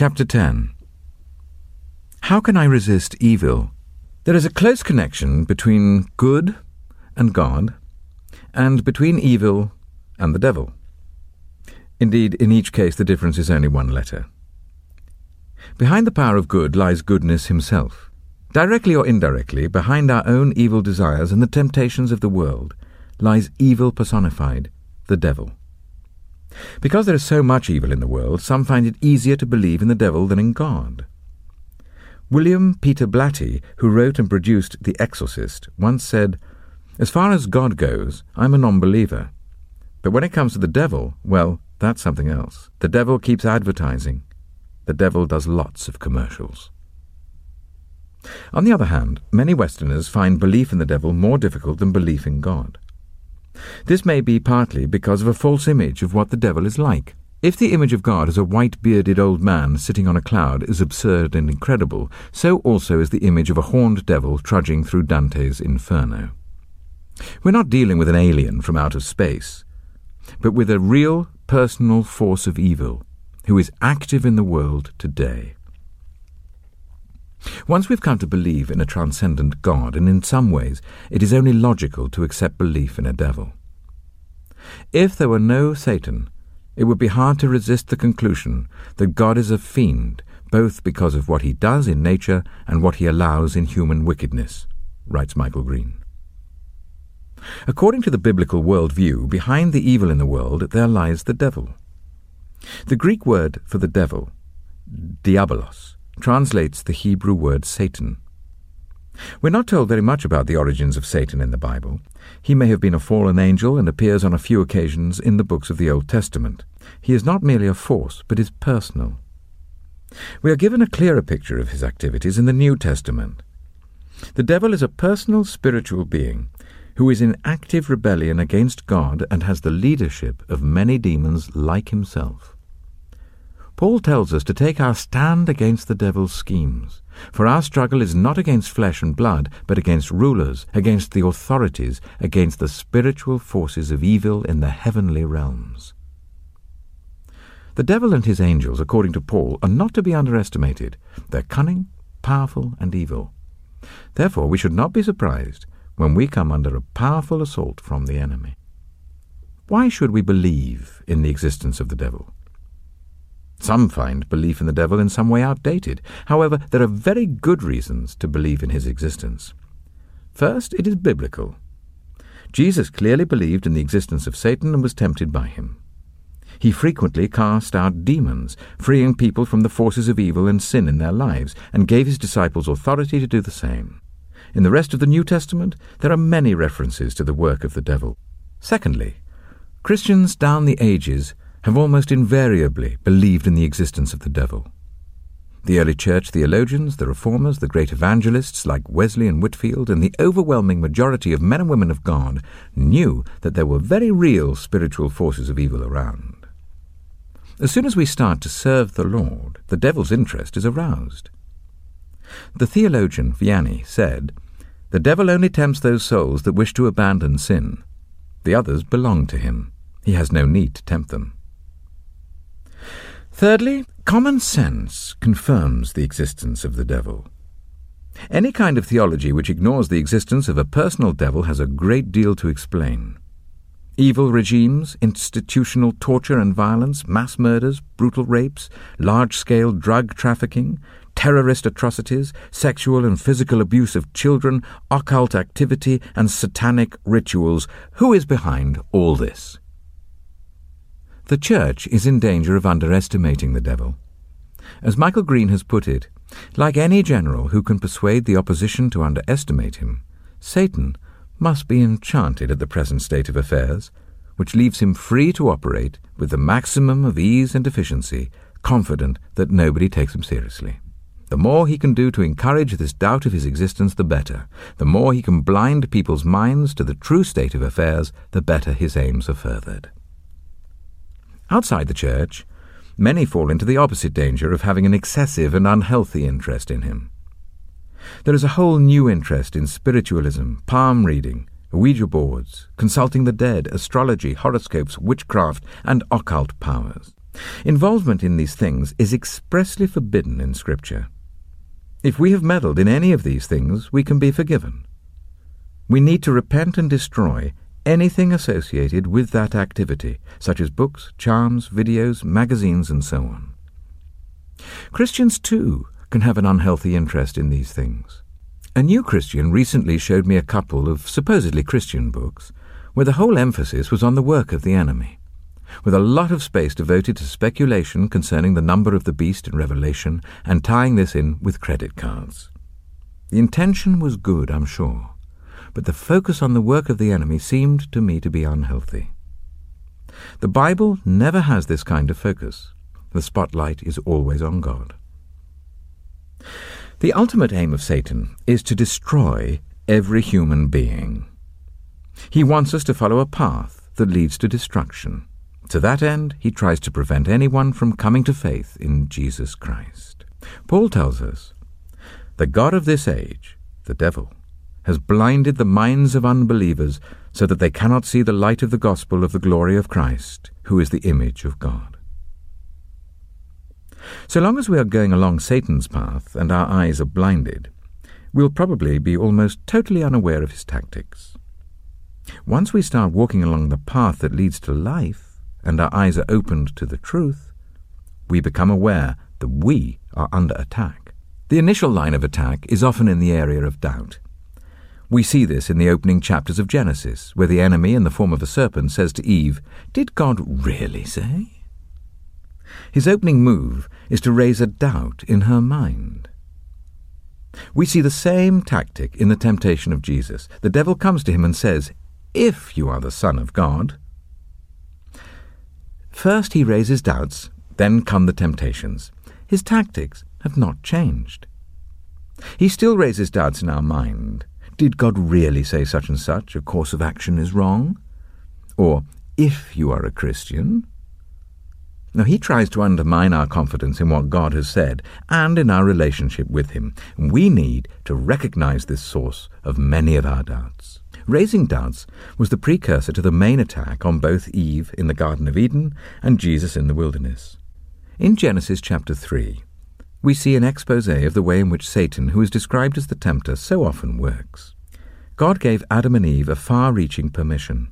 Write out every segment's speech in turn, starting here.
Chapter 10 How can I resist evil? There is a close connection between good and God, and between evil and the devil. Indeed, in each case the difference is only one letter. Behind the power of good lies goodness himself. Directly or indirectly, behind our own evil desires and the temptations of the world, lies evil personified, the devil. Because there is so much evil in the world, some find it easier to believe in the devil than in God. William Peter Blatty, who wrote and produced The Exorcist, once said, As far as God goes, I'm a non believer. But when it comes to the devil, well, that's something else. The devil keeps advertising. The devil does lots of commercials. On the other hand, many Westerners find belief in the devil more difficult than belief in God. This may be partly because of a false image of what the devil is like. If the image of God as a white bearded old man sitting on a cloud is absurd and incredible, so also is the image of a horned devil trudging through Dante's Inferno. We're not dealing with an alien from out of space, but with a real personal force of evil who is active in the world today. Once we've come to believe in a transcendent God, and in some ways it is only logical to accept belief in a devil. If there were no Satan, it would be hard to resist the conclusion that God is a fiend, both because of what he does in nature and what he allows in human wickedness, writes Michael Green. According to the biblical worldview, behind the evil in the world there lies the devil. The Greek word for the devil, diabolos, translates the Hebrew word Satan. We're not told very much about the origins of Satan in the Bible. He may have been a fallen angel and appears on a few occasions in the books of the Old Testament. He is not merely a force, but is personal. We are given a clearer picture of his activities in the New Testament. The devil is a personal spiritual being who is in active rebellion against God and has the leadership of many demons like himself. Paul tells us to take our stand against the devil's schemes. For our struggle is not against flesh and blood, but against rulers, against the authorities, against the spiritual forces of evil in the heavenly realms. The devil and his angels, according to Paul, are not to be underestimated. They're cunning, powerful, and evil. Therefore, we should not be surprised when we come under a powerful assault from the enemy. Why should we believe in the existence of the devil? Some find belief in the devil in some way outdated. However, there are very good reasons to believe in his existence. First, it is biblical. Jesus clearly believed in the existence of Satan and was tempted by him. He frequently cast out demons, freeing people from the forces of evil and sin in their lives, and gave his disciples authority to do the same. In the rest of the New Testament, there are many references to the work of the devil. Secondly, Christians down the ages have almost invariably believed in the existence of the devil. The early church theologians, the reformers, the great evangelists like Wesley and Whitefield, and the overwhelming majority of men and women of God knew that there were very real spiritual forces of evil around. As soon as we start to serve the Lord, the devil's interest is aroused. The theologian Vianney said, The devil only tempts those souls that wish to abandon sin. The others belong to him. He has no need to tempt them. Thirdly, common sense confirms the existence of the devil. Any kind of theology which ignores the existence of a personal devil has a great deal to explain. Evil regimes, institutional torture and violence, mass murders, brutal rapes, large scale drug trafficking, terrorist atrocities, sexual and physical abuse of children, occult activity, and satanic rituals. Who is behind all this? The Church is in danger of underestimating the devil. As Michael Green has put it, like any general who can persuade the opposition to underestimate him, Satan must be enchanted at the present state of affairs, which leaves him free to operate with the maximum of ease and efficiency, confident that nobody takes him seriously. The more he can do to encourage this doubt of his existence, the better. The more he can blind people's minds to the true state of affairs, the better his aims are furthered. Outside the church, many fall into the opposite danger of having an excessive and unhealthy interest in him. There is a whole new interest in spiritualism, palm reading, Ouija boards, consulting the dead, astrology, horoscopes, witchcraft, and occult powers. Involvement in these things is expressly forbidden in Scripture. If we have meddled in any of these things, we can be forgiven. We need to repent and destroy anything associated with that activity, such as books, charms, videos, magazines, and so on. Christians, too, can have an unhealthy interest in these things. A new Christian recently showed me a couple of supposedly Christian books where the whole emphasis was on the work of the enemy, with a lot of space devoted to speculation concerning the number of the beast in Revelation and tying this in with credit cards. The intention was good, I'm sure, but the focus on the work of the enemy seemed to me to be unhealthy. The Bible never has this kind of focus. The spotlight is always on God. The ultimate aim of Satan is to destroy every human being. He wants us to follow a path that leads to destruction. To that end, he tries to prevent anyone from coming to faith in Jesus Christ. Paul tells us, The God of this age, the devil, has blinded the minds of unbelievers so that they cannot see the light of the gospel of the glory of Christ, who is the image of God. So long as we are going along Satan's path and our eyes are blinded, we'll probably be almost totally unaware of his tactics. Once we start walking along the path that leads to life and our eyes are opened to the truth, we become aware that we are under attack. The initial line of attack is often in the area of doubt. We see this in the opening chapters of Genesis, where the enemy, in the form of a serpent, says to Eve, Did God really say? His opening move is to raise a doubt in her mind. We see the same tactic in the temptation of Jesus. The devil comes to him and says, If you are the Son of God. First he raises doubts, then come the temptations. His tactics have not changed. He still raises doubts in our mind. Did God really say such and such? A course of action is wrong? Or, if you are a Christian, now, he tries to undermine our confidence in what God has said and in our relationship with Him. We need to recognize this source of many of our doubts. Raising doubts was the precursor to the main attack on both Eve in the Garden of Eden and Jesus in the wilderness. In Genesis chapter 3, we see an expose of the way in which Satan, who is described as the tempter, so often works. God gave Adam and Eve a far reaching permission.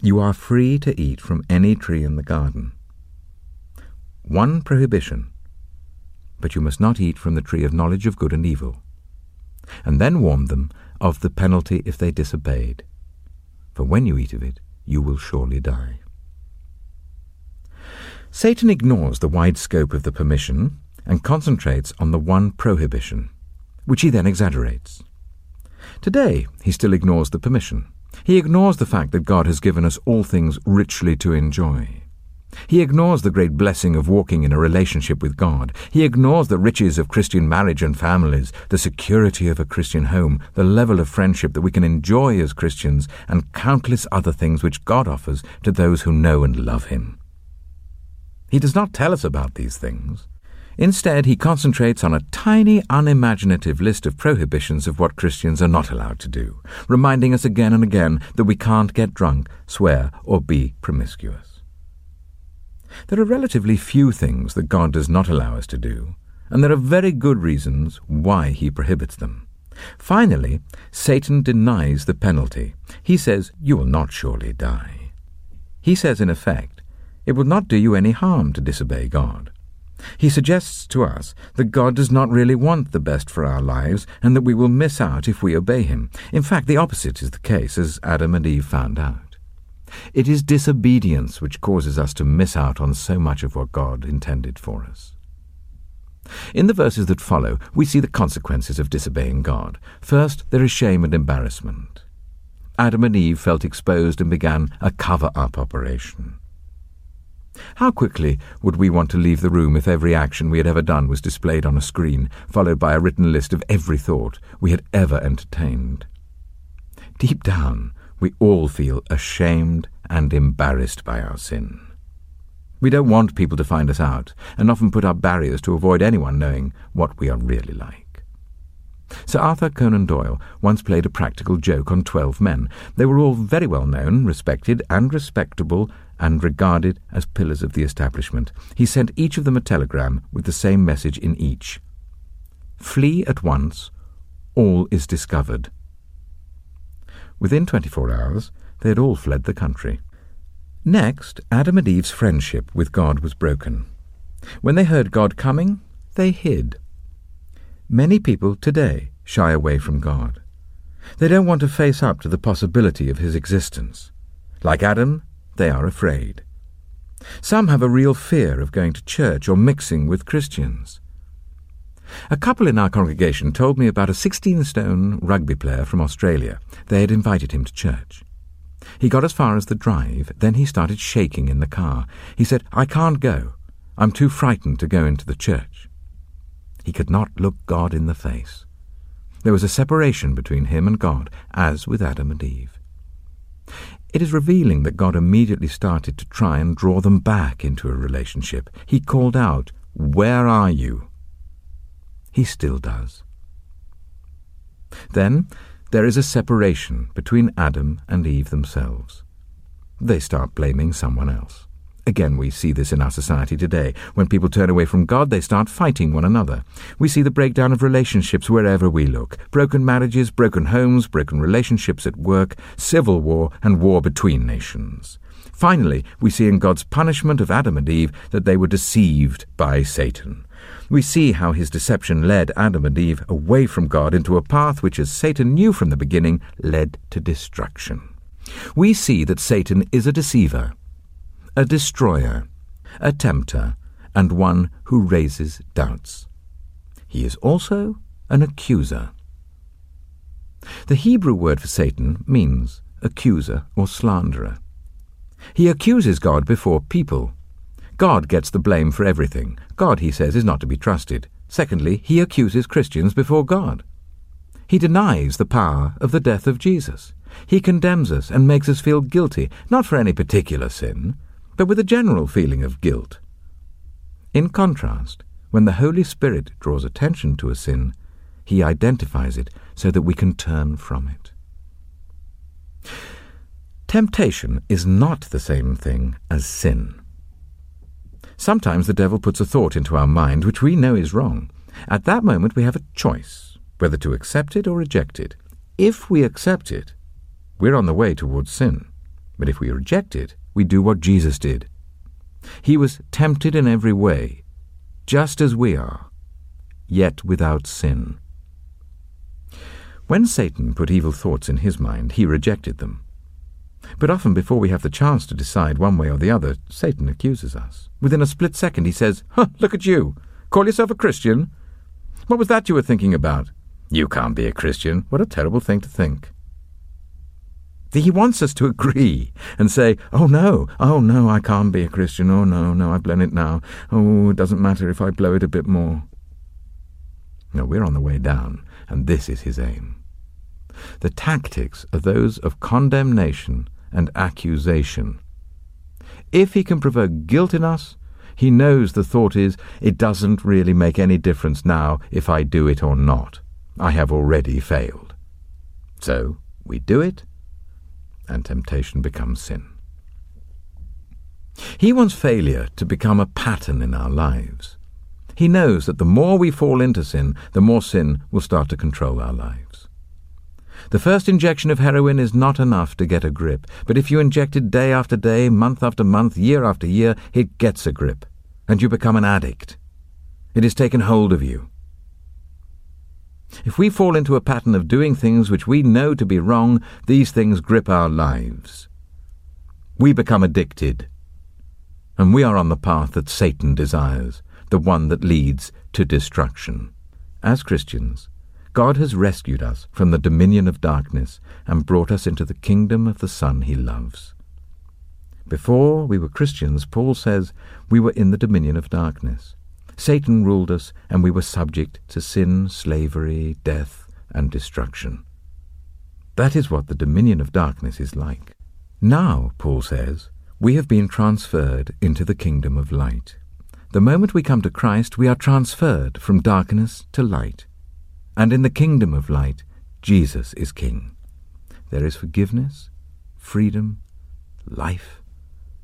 You are free to eat from any tree in the garden one prohibition but you must not eat from the tree of knowledge of good and evil, and then warned them of the penalty if they disobeyed. For when you eat of it, you will surely die. Satan ignores the wide scope of the permission and concentrates on the one prohibition, which he then exaggerates. Today, he still ignores the permission. He ignores the fact that God has given us all things richly to enjoy. He ignores the great blessing of walking in a relationship with God. He ignores the riches of Christian marriage and families, the security of a Christian home, the level of friendship that we can enjoy as Christians, and countless other things which God offers to those who know and love Him. He does not tell us about these things. Instead, he concentrates on a tiny, unimaginative list of prohibitions of what Christians are not allowed to do, reminding us again and again that we can't get drunk, swear, or be promiscuous. There are relatively few things that God does not allow us to do, and there are very good reasons why he prohibits them. Finally, Satan denies the penalty. He says, You will not surely die. He says, in effect, it will not do you any harm to disobey God. He suggests to us that God does not really want the best for our lives and that we will miss out if we obey Him. In fact, the opposite is the case, as Adam and Eve found out. It is disobedience which causes us to miss out on so much of what God intended for us. In the verses that follow, we see the consequences of disobeying God. First, there is shame and embarrassment. Adam and Eve felt exposed and began a cover up operation. How quickly would we want to leave the room if every action we had ever done was displayed on a screen, followed by a written list of every thought we had ever entertained? Deep down, we all feel ashamed and embarrassed by our sin. We don't want people to find us out, and often put up barriers to avoid anyone knowing what we are really like. Sir Arthur Conan Doyle once played a practical joke on twelve men. They were all very well known, respected, and respectable, and regarded as pillars of the establishment. He sent each of them a telegram with the same message in each Flee at once, all is discovered. Within 24 hours, they had all fled the country. Next, Adam and Eve's friendship with God was broken. When they heard God coming, they hid. Many people today shy away from God. They don't want to face up to the possibility of his existence. Like Adam, they are afraid. Some have a real fear of going to church or mixing with Christians. A couple in our congregation told me about a 16 stone rugby player from Australia. They had invited him to church. He got as far as the drive, then he started shaking in the car. He said, I can't go. I'm too frightened to go into the church. He could not look God in the face. There was a separation between him and God, as with Adam and Eve. It is revealing that God immediately started to try and draw them back into a relationship. He called out, Where are you? He still does. Then there is a separation between Adam and Eve themselves. They start blaming someone else. Again, we see this in our society today. When people turn away from God, they start fighting one another. We see the breakdown of relationships wherever we look broken marriages, broken homes, broken relationships at work, civil war, and war between nations. Finally, we see in God's punishment of Adam and Eve that they were deceived by Satan. We see how his deception led Adam and Eve away from God into a path which, as Satan knew from the beginning, led to destruction. We see that Satan is a deceiver a destroyer, a tempter, and one who raises doubts. He is also an accuser. The Hebrew word for Satan means accuser or slanderer. He accuses God before people. God gets the blame for everything. God, he says, is not to be trusted. Secondly, he accuses Christians before God. He denies the power of the death of Jesus. He condemns us and makes us feel guilty, not for any particular sin, but with a general feeling of guilt. In contrast, when the Holy Spirit draws attention to a sin, he identifies it so that we can turn from it. Temptation is not the same thing as sin. Sometimes the devil puts a thought into our mind which we know is wrong. At that moment, we have a choice whether to accept it or reject it. If we accept it, we're on the way towards sin. But if we reject it, we do what Jesus did. He was tempted in every way, just as we are, yet without sin. When Satan put evil thoughts in his mind, he rejected them. But often before we have the chance to decide one way or the other, Satan accuses us. Within a split second he says, huh, look at you. Call yourself a Christian? What was that you were thinking about? You can't be a Christian. What a terrible thing to think. He wants us to agree and say, oh no, oh no, I can't be a Christian. Oh no, no, I've blown it now. Oh, it doesn't matter if I blow it a bit more. No, we're on the way down, and this is his aim. The tactics are those of condemnation and accusation. If he can provoke guilt in us, he knows the thought is, it doesn't really make any difference now if I do it or not. I have already failed. So we do it, and temptation becomes sin. He wants failure to become a pattern in our lives. He knows that the more we fall into sin, the more sin will start to control our lives. The first injection of heroin is not enough to get a grip, but if you inject it day after day, month after month, year after year, it gets a grip, and you become an addict. It has taken hold of you. If we fall into a pattern of doing things which we know to be wrong, these things grip our lives. We become addicted. And we are on the path that Satan desires, the one that leads to destruction. As Christians, God has rescued us from the dominion of darkness and brought us into the kingdom of the Son he loves. Before we were Christians, Paul says, we were in the dominion of darkness. Satan ruled us, and we were subject to sin, slavery, death, and destruction. That is what the dominion of darkness is like. Now, Paul says, we have been transferred into the kingdom of light. The moment we come to Christ, we are transferred from darkness to light. And in the kingdom of light, Jesus is King. There is forgiveness, freedom, life,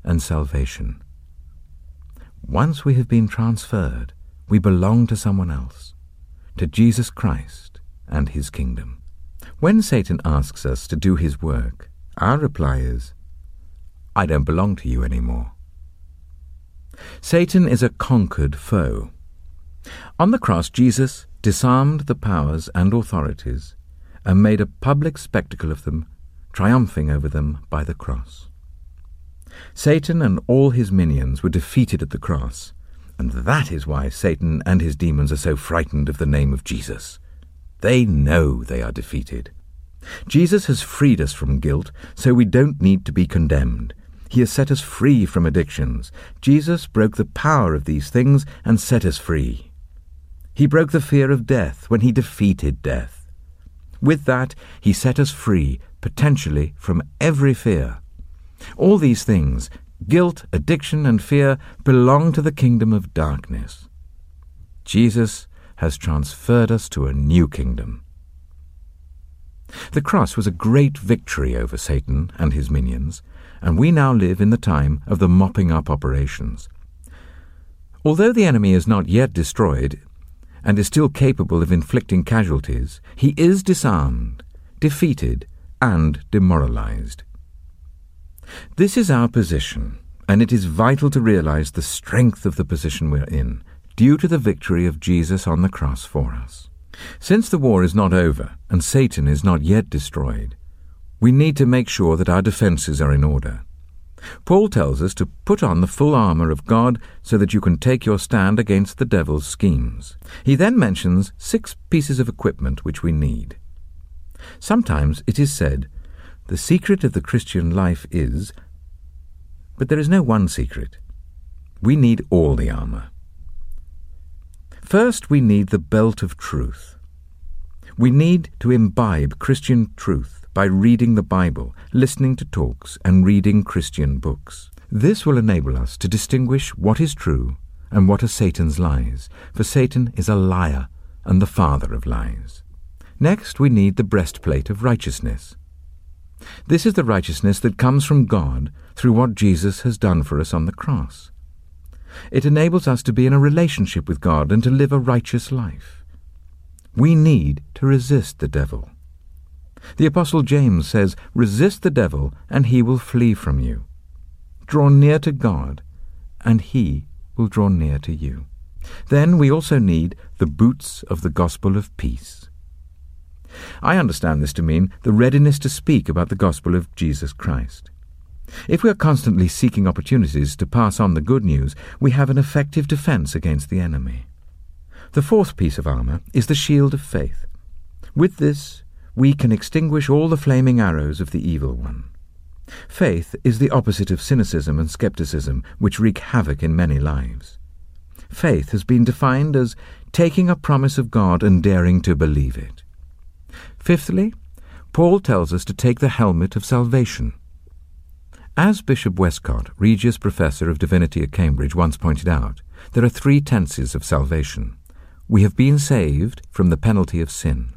and salvation. Once we have been transferred, we belong to someone else, to Jesus Christ and his kingdom. When Satan asks us to do his work, our reply is, I don't belong to you anymore. Satan is a conquered foe. On the cross, Jesus disarmed the powers and authorities and made a public spectacle of them, triumphing over them by the cross. Satan and all his minions were defeated at the cross, and that is why Satan and his demons are so frightened of the name of Jesus. They know they are defeated. Jesus has freed us from guilt, so we don't need to be condemned. He has set us free from addictions. Jesus broke the power of these things and set us free. He broke the fear of death when he defeated death. With that, he set us free, potentially, from every fear. All these things, guilt, addiction, and fear, belong to the kingdom of darkness. Jesus has transferred us to a new kingdom. The cross was a great victory over Satan and his minions, and we now live in the time of the mopping up operations. Although the enemy is not yet destroyed and is still capable of inflicting casualties, he is disarmed, defeated, and demoralized. This is our position, and it is vital to realize the strength of the position we're in, due to the victory of Jesus on the cross for us. Since the war is not over and Satan is not yet destroyed, we need to make sure that our defenses are in order. Paul tells us to put on the full armour of God so that you can take your stand against the devil's schemes. He then mentions six pieces of equipment which we need. Sometimes it is said, the secret of the Christian life is, but there is no one secret. We need all the armour. First, we need the belt of truth. We need to imbibe Christian truth by reading the Bible, listening to talks, and reading Christian books. This will enable us to distinguish what is true and what are Satan's lies, for Satan is a liar and the father of lies. Next, we need the breastplate of righteousness. This is the righteousness that comes from God through what Jesus has done for us on the cross. It enables us to be in a relationship with God and to live a righteous life. We need to resist the devil. The Apostle James says, Resist the devil, and he will flee from you. Draw near to God, and he will draw near to you. Then we also need the boots of the gospel of peace. I understand this to mean the readiness to speak about the gospel of Jesus Christ. If we are constantly seeking opportunities to pass on the good news, we have an effective defense against the enemy. The fourth piece of armor is the shield of faith. With this, we can extinguish all the flaming arrows of the evil one. Faith is the opposite of cynicism and skepticism, which wreak havoc in many lives. Faith has been defined as taking a promise of God and daring to believe it. Fifthly, Paul tells us to take the helmet of salvation. As Bishop Westcott, Regius Professor of Divinity at Cambridge, once pointed out, there are three tenses of salvation. We have been saved from the penalty of sin.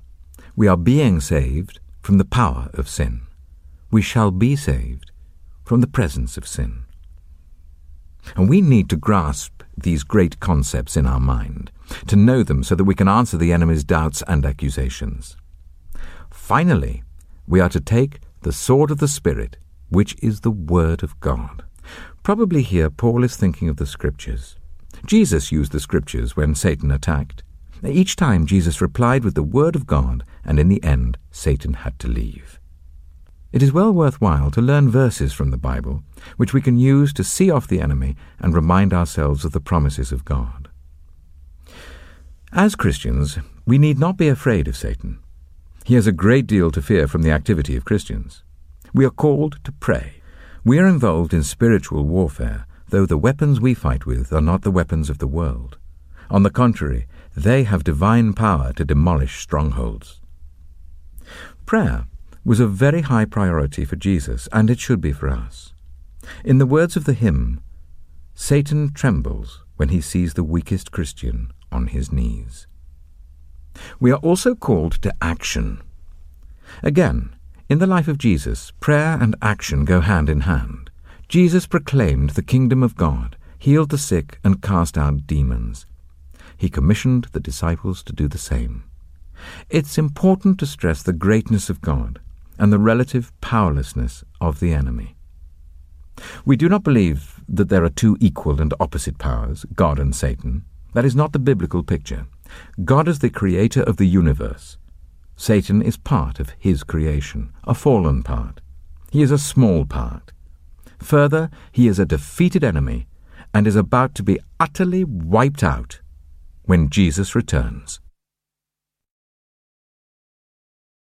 We are being saved from the power of sin. We shall be saved from the presence of sin. And we need to grasp these great concepts in our mind, to know them so that we can answer the enemy's doubts and accusations. Finally, we are to take the sword of the Spirit which is the Word of God. Probably here Paul is thinking of the Scriptures. Jesus used the Scriptures when Satan attacked. Each time Jesus replied with the Word of God, and in the end Satan had to leave. It is well worthwhile to learn verses from the Bible, which we can use to see off the enemy and remind ourselves of the promises of God. As Christians, we need not be afraid of Satan. He has a great deal to fear from the activity of Christians. We are called to pray. We are involved in spiritual warfare, though the weapons we fight with are not the weapons of the world. On the contrary, they have divine power to demolish strongholds. Prayer was a very high priority for Jesus, and it should be for us. In the words of the hymn, Satan trembles when he sees the weakest Christian on his knees. We are also called to action. Again, in the life of Jesus, prayer and action go hand in hand. Jesus proclaimed the kingdom of God, healed the sick, and cast out demons. He commissioned the disciples to do the same. It's important to stress the greatness of God and the relative powerlessness of the enemy. We do not believe that there are two equal and opposite powers, God and Satan. That is not the biblical picture. God is the creator of the universe. Satan is part of his creation, a fallen part. He is a small part. Further, he is a defeated enemy and is about to be utterly wiped out when Jesus returns.